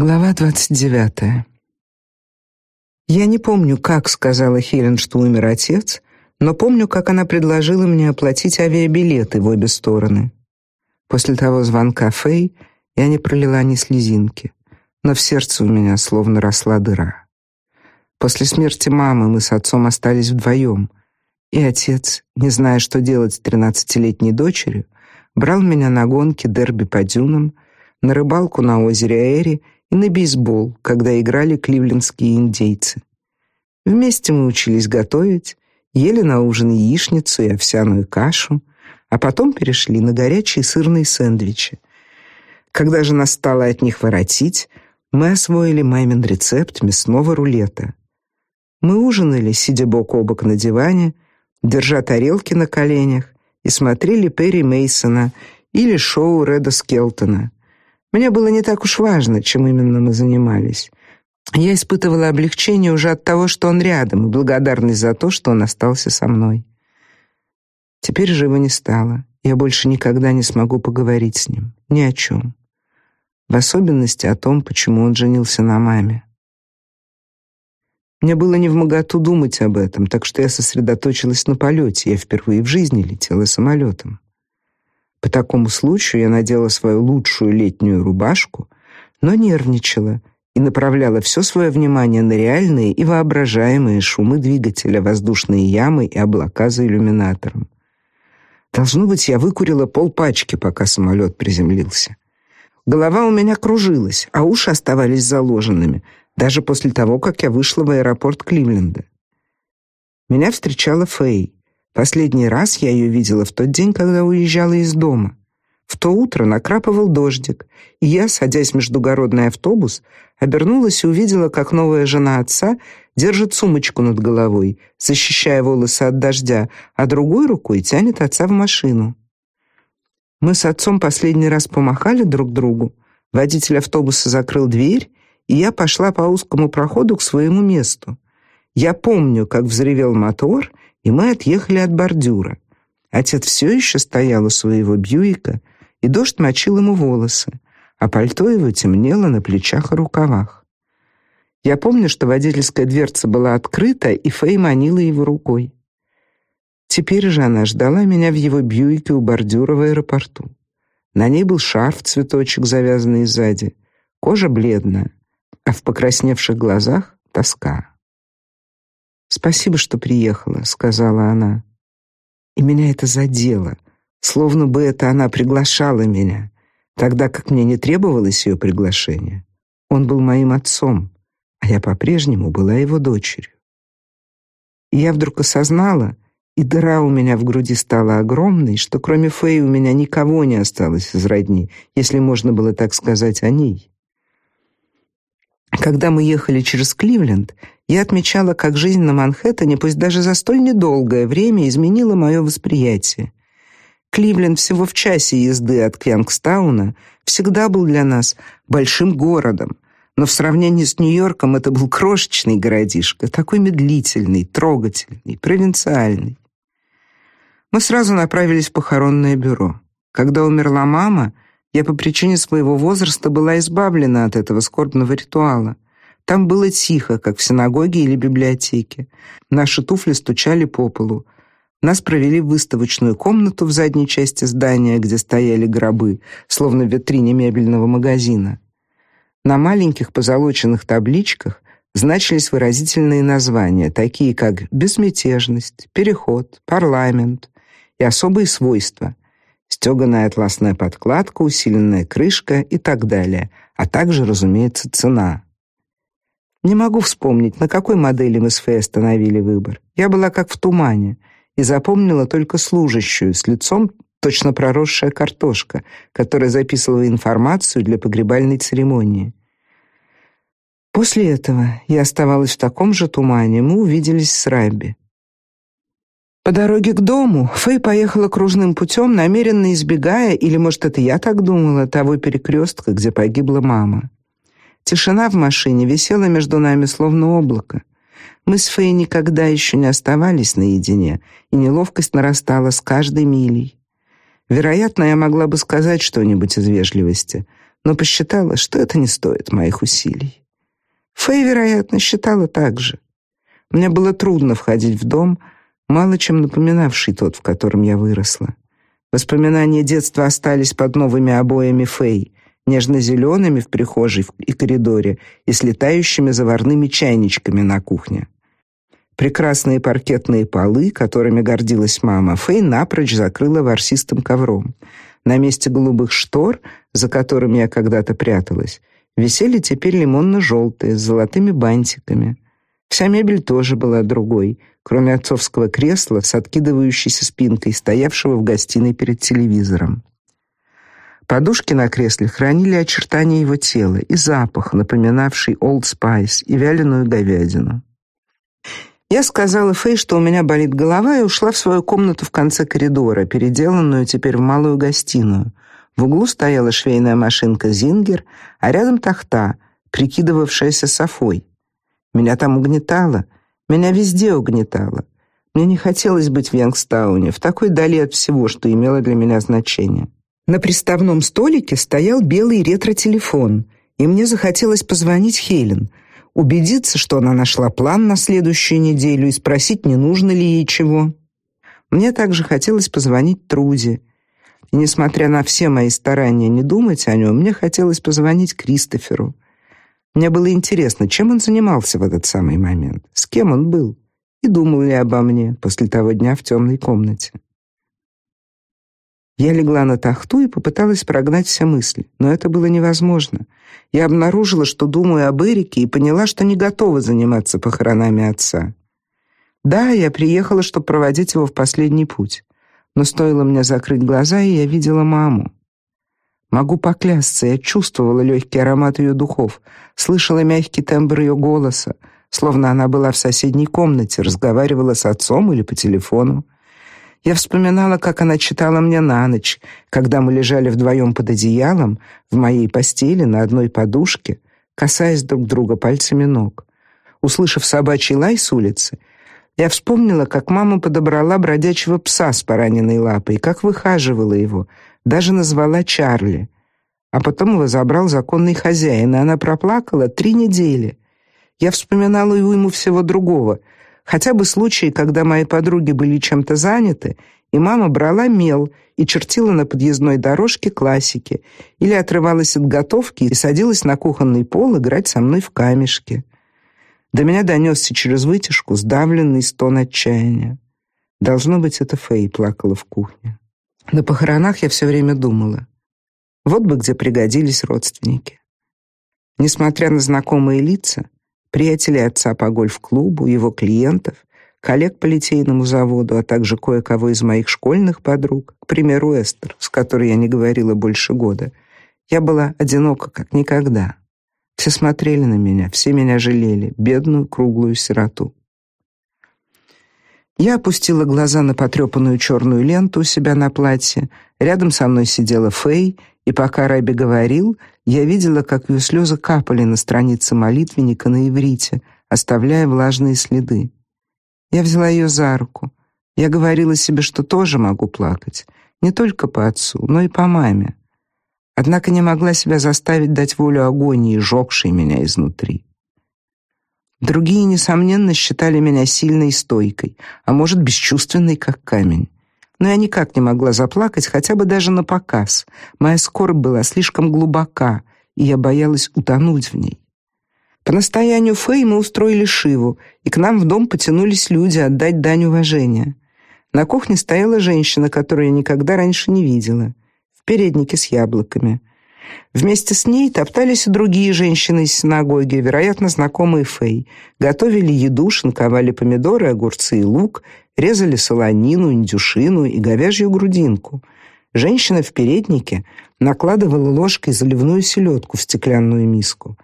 Глава 29. Я не помню, как сказала Хелен, что умер отец, но помню, как она предложила мне оплатить авиабилеты в обе стороны. После того звонка Фэй я не пролила ни слезинки, но в сердце у меня словно росла дыра. После смерти мамы мы с отцом остались вдвоем, и отец, не зная, что делать с тринадцатилетней дочерью, брал меня на гонки дерби по дюнам, на рыбалку на озере Эри и на бейсбол, когда играли кливлендские индейцы. Вместе мы учились готовить, ели на ужин яичницу и овсяную кашу, а потом перешли на горячие сырные сэндвичи. Когда же настало от них воротить, мы освоили мамин рецепт мясного рулета. Мы ужинали, сидя бок о бок на диване, держа тарелки на коленях, и смотрели Перри Мейсона или шоу Реда Скелтона. Мне было не так уж важно, чем именно мы занимались. Я испытывала облегчение уже от того, что он рядом, и благодарность за то, что он остался со мной. Теперь же его не стало. Я больше никогда не смогу поговорить с ним ни о чем. В особенности о том, почему он женился на маме. Мне было не в моготу думать об этом, так что я сосредоточилась на полете. Я впервые в жизни летела самолетом. По такому случаю я надела свою лучшую летнюю рубашку, но нервничала и направляла все свое внимание на реальные и воображаемые шумы двигателя, воздушные ямы и облака за иллюминатором. Должно быть, я выкурила полпачки, пока самолет приземлился. Голова у меня кружилась, а уши оставались заложенными, даже после того, как я вышла в аэропорт Кливленда. Меня встречала Фэй. Последний раз я ее видела в тот день, когда уезжала из дома. В то утро накрапывал дождик, и я, садясь в междугородный автобус, обернулась и увидела, как новая жена отца держит сумочку над головой, защищая волосы от дождя, а другой рукой тянет отца в машину. Мы с отцом последний раз помахали друг другу. Водитель автобуса закрыл дверь, и я пошла по узкому проходу к своему месту. Я помню, как взревел мотор, и мы отъехали от бордюра. Отец все еще стоял у своего Бьюика, и дождь мочил ему волосы, а пальто его темнело на плечах и рукавах. Я помню, что водительская дверца была открыта, и Фэй манила его рукой. Теперь же она ждала меня в его Бьюике у бордюра в аэропорту. На ней был шарф, цветочек, завязанный сзади, кожа бледная, а в покрасневших глазах тоска. «Спасибо, что приехала», — сказала она. И меня это задело, словно бы это она приглашала меня, тогда как мне не требовалось ее приглашение. Он был моим отцом, а я по-прежнему была его дочерью. И я вдруг осознала, и дыра у меня в груди стала огромной, что кроме Фэй у меня никого не осталось из родни, если можно было так сказать о ней. Когда мы ехали через Кливленд, я отмечала, как жизнь на Манхэттене, пусть даже за столь недолгое время, изменила мое восприятие. Кливленд всего в часе езды от Кьянгстауна всегда был для нас большим городом, но в сравнении с Нью-Йорком это был крошечный городишко, такой медлительный, трогательный, провинциальный. Мы сразу направились в похоронное бюро. Когда умерла мама, я по причине своего возраста была избавлена от этого скорбного ритуала. Там было тихо, как в синагоге или библиотеке. Наши туфли стучали по полу. Нас провели в выставочную комнату в задней части здания, где стояли гробы, словно в витрине мебельного магазина. На маленьких позолоченных табличках значились выразительные названия, такие как безмятежность, переход, парламент и особые свойства – стеганая атласная подкладка, усиленная крышка и так далее, а также, разумеется, цена. Не могу вспомнить, на какой модели мы с Фэй остановили выбор. Я была как в тумане и запомнила только служащую с лицом точно проросшая картошка, которая записывала информацию для погребальной церемонии. После этого я оставалась в таком же тумане. Мы увиделись с Рабби. По дороге к дому Фэй поехала кружным путем, намеренно избегая, или, может, это я так думала, того перекрестка, где погибла мама. Тишина в машине висела между нами словно облако. Мы с Фэй никогда еще не оставались наедине, и неловкость нарастала с каждой милей. Вероятно, я могла бы сказать что-нибудь из вежливости, но посчитала, что это не стоит моих усилий. Фэй, вероятно, считала так же. Мне было трудно входить в дом, мало чем напоминавший тот, в котором я выросла. Воспоминания детства остались под новыми обоями Фэй, нежно-зелеными в прихожей и коридоре и с летающими заварными чайничками на кухне. Прекрасные паркетные полы, которыми гордилась мама, Фэй напрочь закрыла ворсистым ковром. На месте голубых штор, за которыми я когда-то пряталась, висели теперь лимонно-желтые с золотыми бантиками. Вся мебель тоже была другой, кроме отцовского кресла с откидывающейся спинкой, стоявшего в гостиной перед телевизором. Подушки на кресле хранили очертания его тела и запах, напоминавший Old Spice и вяленую говядину. Я сказала Фэй, что у меня болит голова, и ушла в свою комнату в конце коридора, переделанную теперь в малую гостиную. В углу стояла швейная машинка Зингер, а рядом тахта, прикидывавшаяся софой. Меня там угнетало, меня везде угнетало. Мне не хотелось быть в Янгстауне, в такой дали от всего, что имело для меня значение. На приставном столике стоял белый ретро-телефон, и мне захотелось позвонить Хелен — убедиться, что она нашла план на следующую неделю и спросить, не нужно ли ей чего. Мне также хотелось позвонить Труде. И несмотря на все мои старания не думать о нем, мне хотелось позвонить Кристоферу. Мне было интересно, чем он занимался в этот самый момент, с кем он был и думал ли обо мне после того дня в темной комнате. Я легла на тахту и попыталась прогнать все мысли, но это было невозможно. Я обнаружила, что думаю об Эрике и поняла, что не готова заниматься похоронами отца. Да, я приехала, чтобы проводить его в последний путь. Но стоило мне закрыть глаза, и я видела маму. Могу поклясться, я чувствовала легкий аромат ее духов, слышала мягкий тембр ее голоса, словно она была в соседней комнате, разговаривала с отцом или по телефону. Я вспоминала, как она читала мне на ночь, когда мы лежали вдвоем под одеялом в моей постели на одной подушке, касаясь друг друга пальцами ног. Услышав собачий лай с улицы, я вспомнила, как мама подобрала бродячего пса с пораненной лапой, как выхаживала его, даже назвала Чарли. А потом его забрал законный хозяин, и она проплакала три недели. Я вспоминала ему всего другого — Хотя бы случаи, когда мои подруги были чем-то заняты, и мама брала мел и чертила на подъездной дорожке классики, или отрывалась от готовки и садилась на кухонный пол играть со мной в камешки. До меня донесся через вытяжку сдавленный стон отчаяния. Должно быть, это Фэй плакала в кухне. На похоронах я все время думала. Вот бы где пригодились родственники. Несмотря на знакомые лица, приятелей отца по гольф-клубу, его клиентов, коллег по литейному заводу, а также кое-кого из моих школьных подруг, к примеру, Эстер, с которой я не говорила больше года. Я была одинока как никогда. Все смотрели на меня, все меня жалели, бедную круглую сироту. Я опустила глаза на потрепанную черную ленту у себя на платье. Рядом со мной сидела Фэй и пока Рэби говорил, я видела, как ее слезы капали на странице молитвенника на иврите, оставляя влажные следы. Я взяла ее за руку. Я говорила себе, что тоже могу плакать, не только по отцу, но и по маме. Однако не могла себя заставить дать волю агонии, жёгшей меня изнутри. Другие, несомненно, считали меня сильной и стойкой, а может, бесчувственной, как камень но я никак не могла заплакать, хотя бы даже на показ. Моя скорбь была слишком глубока, и я боялась утонуть в ней. По настоянию Фэй мы устроили шиву, и к нам в дом потянулись люди отдать дань уважения. На кухне стояла женщина, которую я никогда раньше не видела, в переднике с яблоками. Вместе с ней топтались и другие женщины из синагоги, вероятно, знакомые Фэй. Готовили еду, шинковали помидоры, огурцы и лук, резали солонину, индюшину и говяжью грудинку. Женщина в переднике накладывала ложкой заливную селедку в стеклянную миску.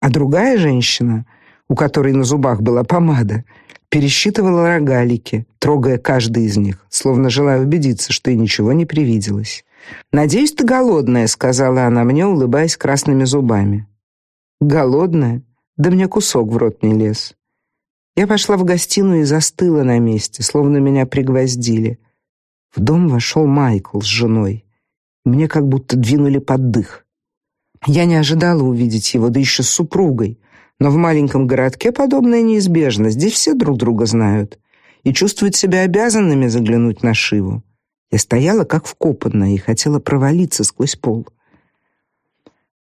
А другая женщина, у которой на зубах была помада, пересчитывала рогалики, трогая каждый из них, словно желая убедиться, что ей ничего не привиделось. «Надеюсь, ты голодная», — сказала она мне, улыбаясь красными зубами. «Голодная? Да мне кусок в рот не лез». Я пошла в гостиную и застыла на месте, словно меня пригвоздили. В дом вошел Майкл с женой. Мне как будто двинули под дых. Я не ожидала увидеть его, да еще с супругой. Но в маленьком городке подобное неизбежно. Здесь все друг друга знают и чувствуют себя обязанными заглянуть на Шиву. Я стояла как вкопанная и хотела провалиться сквозь пол.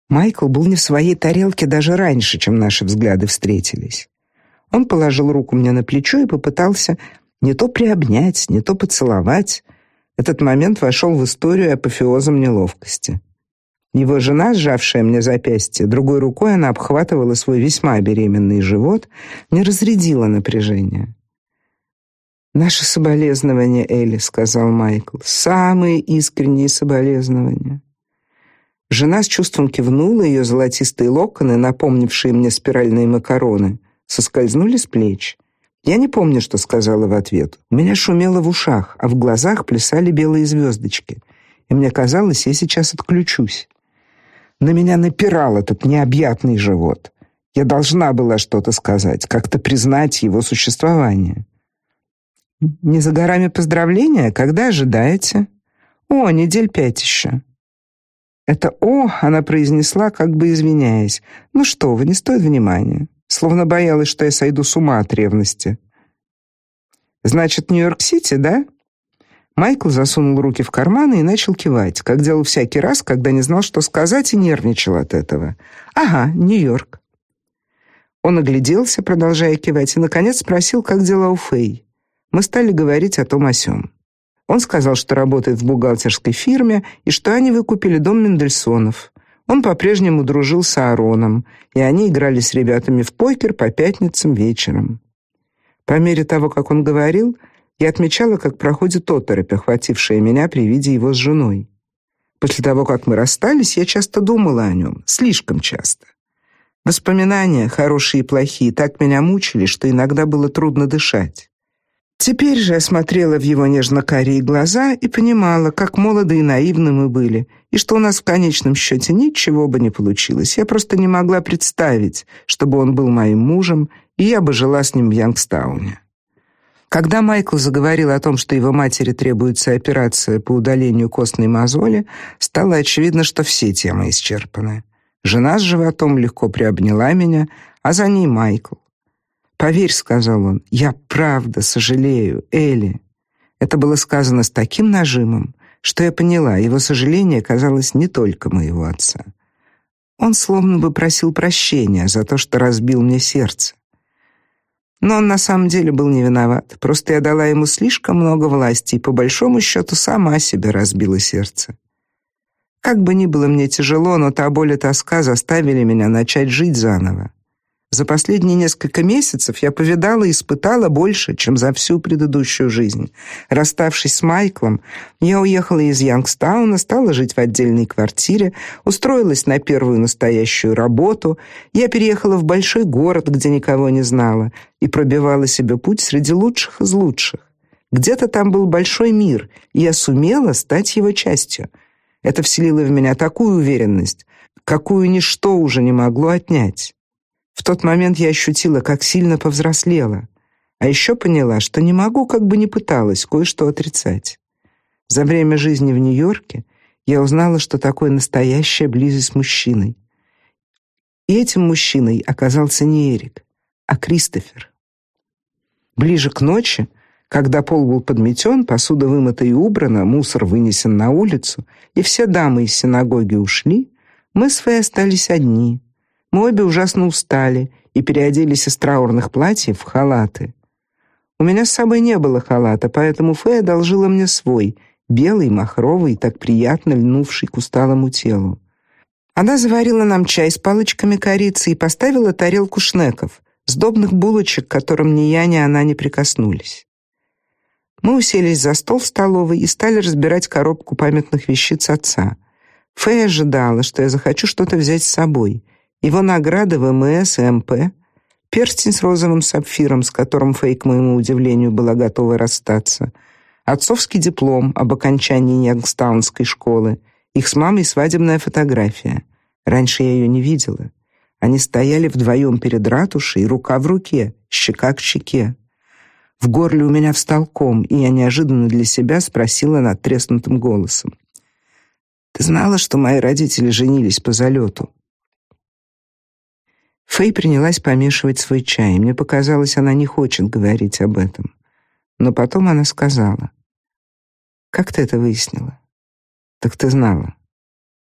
Майкл был не в своей тарелке даже раньше, чем наши взгляды встретились. Он положил руку мне на плечо и попытался не то приобнять, не то поцеловать. Этот момент вошел в историю апофеозом неловкости. Его жена, сжавшая мне запястье, другой рукой она обхватывала свой весьма беременный живот, не разрядила напряжение. «Наши соболезнования, Элли», — сказал Майкл, — «самые искренние соболезнования». Жена с чувством кивнула, ее золотистые локоны, напомнившие мне спиральные макароны, соскользнули с плеч. Я не помню, что сказала в ответ. У меня шумело в ушах, а в глазах плясали белые звездочки, и мне казалось, я сейчас отключусь. На меня напирал этот необъятный живот. Я должна была что-то сказать, как-то признать его существование. Не за горами поздравления, когда ожидаете? О, недель пять еще. Это «о» она произнесла, как бы извиняясь. «Ну что вы, не стоит внимания». Словно боялась, что я сойду с ума от ревности. «Значит, Нью-Йорк-Сити, да?» Майкл засунул руки в карманы и начал кивать, как делал всякий раз, когда не знал, что сказать, и нервничал от этого. «Ага, Нью-Йорк». Он огляделся, продолжая кивать, и, наконец, спросил, как дела у Фэй. Мы стали говорить о том о сём. Он сказал, что работает в бухгалтерской фирме и что они выкупили дом Мендельсонов. Он по-прежнему дружил с Аароном, и они играли с ребятами в покер по пятницам вечером. По мере того, как он говорил, я отмечала, как проходит оторопь, охватившая меня при виде его с женой. После того, как мы расстались, я часто думала о нем, слишком часто. Воспоминания, хорошие и плохие, так меня мучили, что иногда было трудно дышать. Теперь же я смотрела в его нежно-карие глаза и понимала, как молоды и наивны мы были, и что у нас в конечном счете ничего бы не получилось. Я просто не могла представить, чтобы он был моим мужем, и я бы жила с ним в Янгстауне. Когда Майкл заговорил о том, что его матери требуется операция по удалению костной мозоли, стало очевидно, что все темы исчерпаны. Жена с животом легко приобняла меня, а за ней Майкл. «Поверь», — сказал он, — «я правда сожалею, Элли». Это было сказано с таким нажимом, что я поняла, его сожаление казалось не только моего отца. Он словно бы просил прощения за то, что разбил мне сердце. Но он на самом деле был не виноват. Просто я дала ему слишком много власти и по большому счету сама себе разбила сердце. Как бы ни было мне тяжело, но та боль и тоска заставили меня начать жить заново. За последние несколько месяцев я повидала и испытала больше, чем за всю предыдущую жизнь. Расставшись с Майклом, я уехала из Янгстауна, стала жить в отдельной квартире, устроилась на первую настоящую работу. Я переехала в большой город, где никого не знала, и пробивала себе путь среди лучших из лучших. Где-то там был большой мир, и я сумела стать его частью. Это вселило в меня такую уверенность, какую ничто уже не могло отнять. В тот момент я ощутила, как сильно повзрослела, а еще поняла, что не могу, как бы ни пыталась, кое-что отрицать. За время жизни в Нью-Йорке я узнала, что такое настоящая близость с мужчиной. И этим мужчиной оказался не Эрик, а Кристофер. Ближе к ночи, когда пол был подметен, посуда вымыта и убрана, мусор вынесен на улицу, и все дамы из синагоги ушли, мы с Фэй остались одни, мы обе ужасно устали и переоделись из траурных платьев в халаты. У меня с собой не было халата, поэтому Фэй одолжила мне свой, белый, махровый, так приятно льнувший к усталому телу. Она заварила нам чай с палочками корицы и поставила тарелку шнеков, сдобных булочек, к которым ни я, ни она не прикоснулись. Мы уселись за стол в столовой и стали разбирать коробку памятных вещиц отца. Фэй ожидала, что я захочу что-то взять с собой — его награды ВМС МП, перстень с розовым сапфиром, с которым Фэй, к моему удивлению, была готова расстаться, отцовский диплом об окончании Янгстаунской школы, их с мамой свадебная фотография. Раньше я ее не видела. Они стояли вдвоем перед ратушей, рука в руке, щека к щеке. В горле у меня встал ком, и я неожиданно для себя спросила надтреснутым голосом: Ты знала, что мои родители женились по залету?» Фэй принялась помешивать свой чай. Мне показалось, она не хочет говорить об этом. Но потом она сказала: "Как ты это выяснила?" "Так ты знала".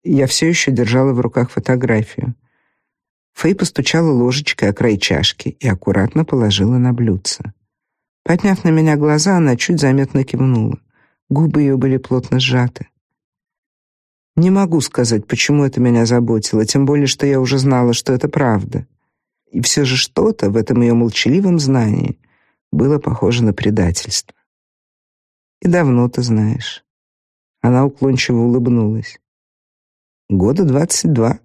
Я все еще держала в руках фотографию. Фэй постучала ложечкой о край чашки и аккуратно положила на блюдце. Подняв на меня глаза, она чуть заметно кивнула. Губы ее были плотно сжаты. Не могу сказать, почему это меня заботило, тем более что я уже знала, что это правда. И все же что-то в этом ее молчаливом знании было похоже на предательство. И давно ты знаешь. Она уклончиво улыбнулась. Года двадцать два.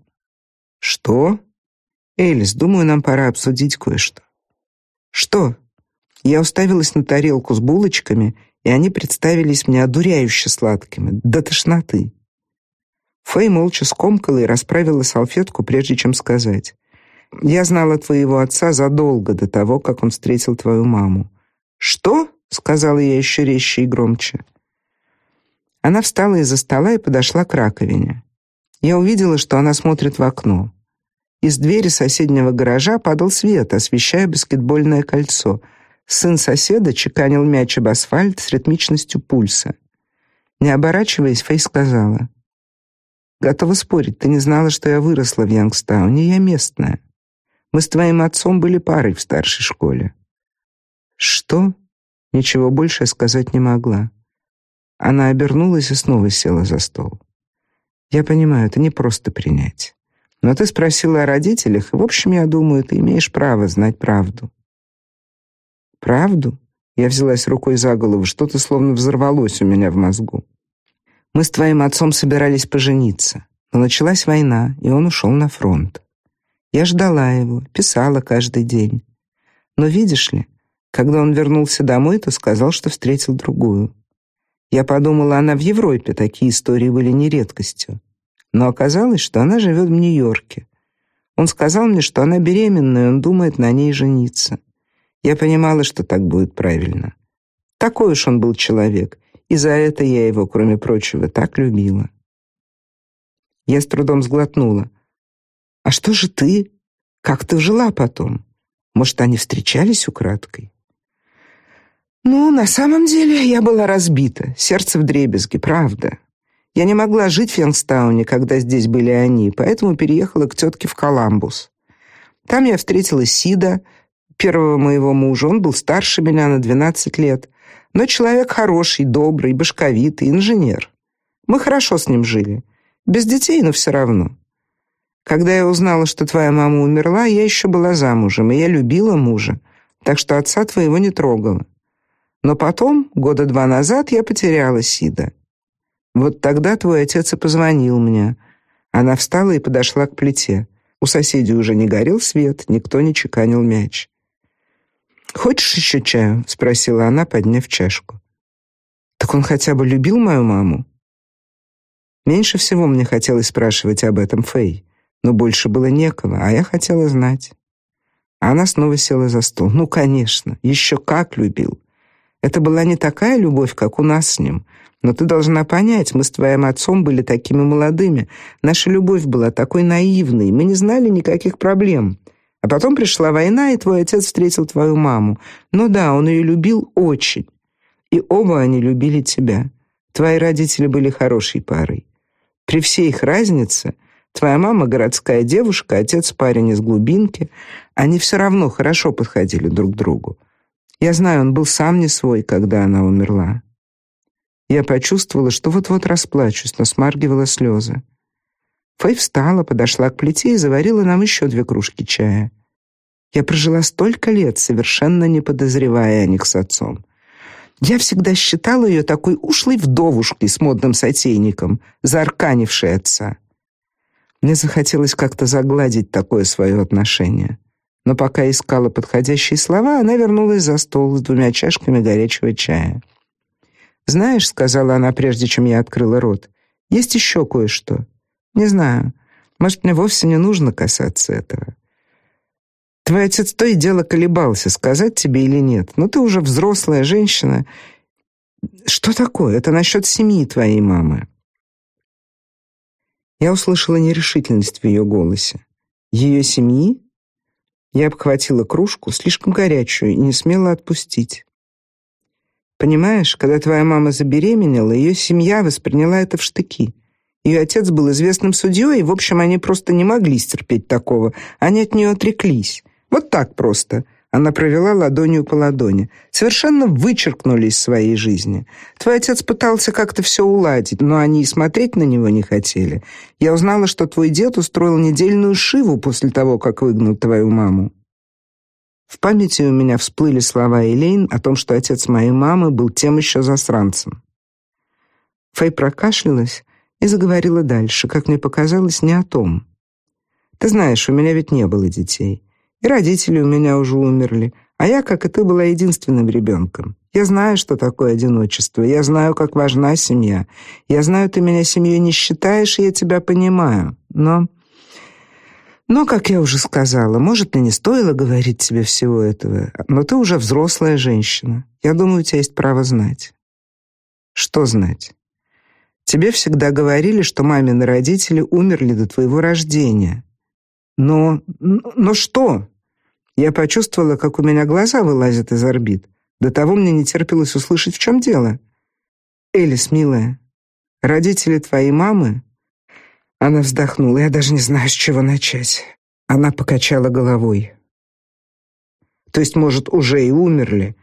Что? Элис, думаю, нам пора обсудить кое-что. Что? Я уставилась на тарелку с булочками, и они представились мне одуряюще сладкими, до тошноты. Фэй молча скомкала и расправила салфетку, прежде чем сказать. «Я знала твоего отца задолго до того, как он встретил твою маму». «Что?» — сказала я еще резче и громче. Она встала из-за стола и подошла к раковине. Я увидела, что она смотрит в окно. Из двери соседнего гаража падал свет, освещая баскетбольное кольцо. Сын соседа чеканил мяч об асфальт с ритмичностью пульса. Не оборачиваясь, Фэй сказала: Готова спорить, ты не знала, что я выросла в Янгстауне, я местная. Мы с твоим отцом были парой в старшей школе. Что? Ничего больше сказать не могла. Она обернулась и снова села за стол. Я понимаю, это не просто принять. Но ты спросила о родителях, и, в общем, я думаю, ты имеешь право знать правду. Правду? Я взялась рукой за голову, что-то словно взорвалось у меня в мозгу. Мы с твоим отцом собирались пожениться, но началась война, и он ушел на фронт. Я ждала его, писала каждый день. Но видишь ли, когда он вернулся домой, то сказал, что встретил другую. Я подумала, она в Европе, такие истории были не редкостью. Но оказалось, что она живет в Нью-Йорке. Он сказал мне, что она беременна, и он думает на ней жениться. Я понимала, что так будет правильно. Такой уж он был человек, и за это я его, кроме прочего, так любила. Я с трудом сглотнула. А что же ты? Как ты жила потом? Может, они встречались украдкой? Ну, на самом деле, я была разбита, сердце вдребезги, правда. Я не могла жить в Янгстауне, когда здесь были они, поэтому переехала к тетке в Коламбус. Там я встретила Сида, первого моего мужа. Он был старше меня на 12 лет но человек хороший, добрый, башковитый, инженер. Мы хорошо с ним жили. Без детей, но все равно. Когда я узнала, что твоя мама умерла, я еще была замужем, и я любила мужа, так что отца твоего не трогала. Но потом, года два назад, я потеряла Сида. Вот тогда твой отец и позвонил мне. Она встала и подошла к плите. У соседей уже не горел свет, никто не чеканил мяч. Хочешь еще чаю? спросила она, подняв чашку. Так он хотя бы любил мою маму? Меньше всего мне хотелось спрашивать об этом Фэй, но больше было некого, а я хотела знать. Она снова села за стол. Ну, конечно, еще как любил. Это была не такая любовь, как у нас с ним. Но ты должна понять, мы с твоим отцом были такими молодыми. Наша любовь была такой наивной, мы не знали никаких проблем. А потом пришла война, и твой отец встретил твою маму. Ну да, он ее любил очень. И оба они любили тебя. Твои родители были хорошей парой. При всей их разнице, твоя мама городская девушка, отец парень из глубинки, они все равно хорошо подходили друг к другу. Я знаю, он был сам не свой, когда она умерла. Я почувствовала, что вот-вот расплачусь, но смаргивала слезы. Фэй встала, подошла к плите и заварила нам еще две кружки чая. Я прожила столько лет, совершенно не подозревая о них с отцом. Я всегда считала ее такой ушлой вдовушкой с модным сотейником, заарканившей отца. Мне захотелось как-то загладить такое свое отношение. Но пока искала подходящие слова, она вернулась за стол с двумя чашками горячего чая. «Знаешь», — сказала она, прежде чем я открыла рот, — «есть еще кое-что. Не знаю. Может, мне вовсе не нужно касаться этого. Твой отец то и дело колебался, сказать тебе или нет. Но ты уже взрослая женщина. Что такое? Это насчет семьи твоей мамы. Я услышала нерешительность в ее голосе. Ее семьи? Я обхватила кружку, слишком горячую, и не смела отпустить. Понимаешь, когда твоя мама забеременела, ее семья восприняла это в штыки. Ее отец был известным судьей, в общем, они просто не могли стерпеть такого. Они от нее отреклись. Вот так просто. Она провела ладонью по ладони. Совершенно вычеркнули из своей жизни. Твой отец пытался как-то все уладить, но они и смотреть на него не хотели. Я узнала, что твой дед устроил недельную шиву после того, как выгнал твою маму. В памяти у меня всплыли слова Элейн о том, что отец моей мамы был тем еще засранцем. Фэй прокашлялась и заговорила дальше, как мне показалось, не о том. Ты знаешь, у меня ведь не было детей. И родители у меня уже умерли, а я, как и ты, была единственным ребенком. Я знаю, что такое одиночество, я знаю, как важна семья. Я знаю, ты меня семьей не считаешь, и я тебя понимаю. Но но, как я уже сказала, может, и не стоило говорить тебе всего этого, но ты уже взрослая женщина. Я думаю, у тебя есть право знать. Что знать? Тебе всегда говорили, что мамины родители умерли до твоего рождения. Но но что? Я почувствовала, как у меня глаза вылазят из орбит. До того мне не терпелось услышать, в чем дело. Элис, милая, родители твоей мамы? Она вздохнула. Я даже не знаю, с чего начать. Она покачала головой. То есть, может, уже и умерли,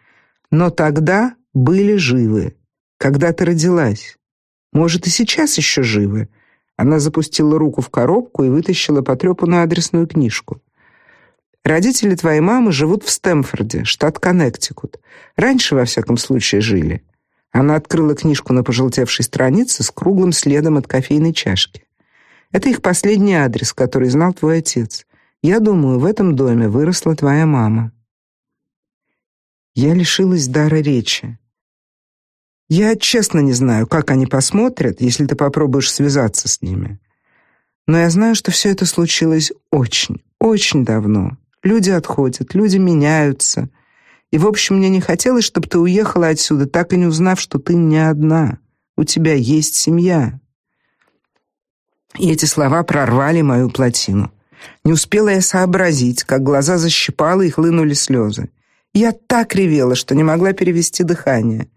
но тогда были живы, когда ты родилась. Может, и сейчас еще живы. Она запустила руку в коробку и вытащила потрепанную адресную книжку. Родители твоей мамы живут в Стэмфорде, штат Коннектикут. Раньше, во всяком случае, жили. Она открыла книжку на пожелтевшей странице с круглым следом от кофейной чашки. Это их последний адрес, который знал твой отец. Я думаю, в этом доме выросла твоя мама. Я лишилась дара речи. Я честно не знаю, как они посмотрят, если ты попробуешь связаться с ними. Но я знаю, что все это случилось очень, очень давно. Люди отходят, люди меняются. И, в общем, мне не хотелось, чтобы ты уехала отсюда, так и не узнав, что ты не одна. У тебя есть семья. И эти слова прорвали мою плотину. Не успела я сообразить, как глаза защипало и хлынули слезы. Я так ревела, что не могла перевести дыхание.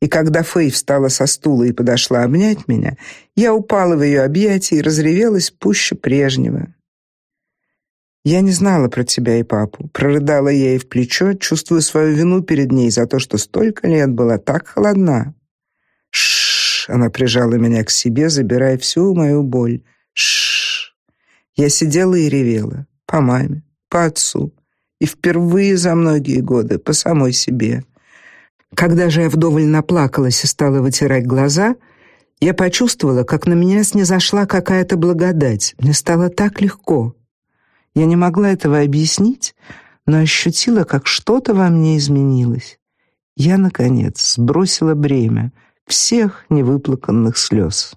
И когда Фэй встала со стула и подошла обнять меня, я упала в ее объятия и разревелась пуще прежнего. Я не знала про тебя и папу. Прорыдала я ей в плечо, чувствуя свою вину перед ней за то, что столько лет была так холодна. Шш, она прижала меня к себе, забирая всю мою боль. Шш. Я сидела и ревела по маме, по отцу, и впервые за многие годы по самой себе. Когда же я вдоволь наплакалась и стала вытирать глаза, я почувствовала, как на меня снизошла какая-то благодать. Мне стало так легко. Я не могла этого объяснить, но ощутила, как что-то во мне изменилось. Я наконец сбросила бремя всех невыплаканных слез.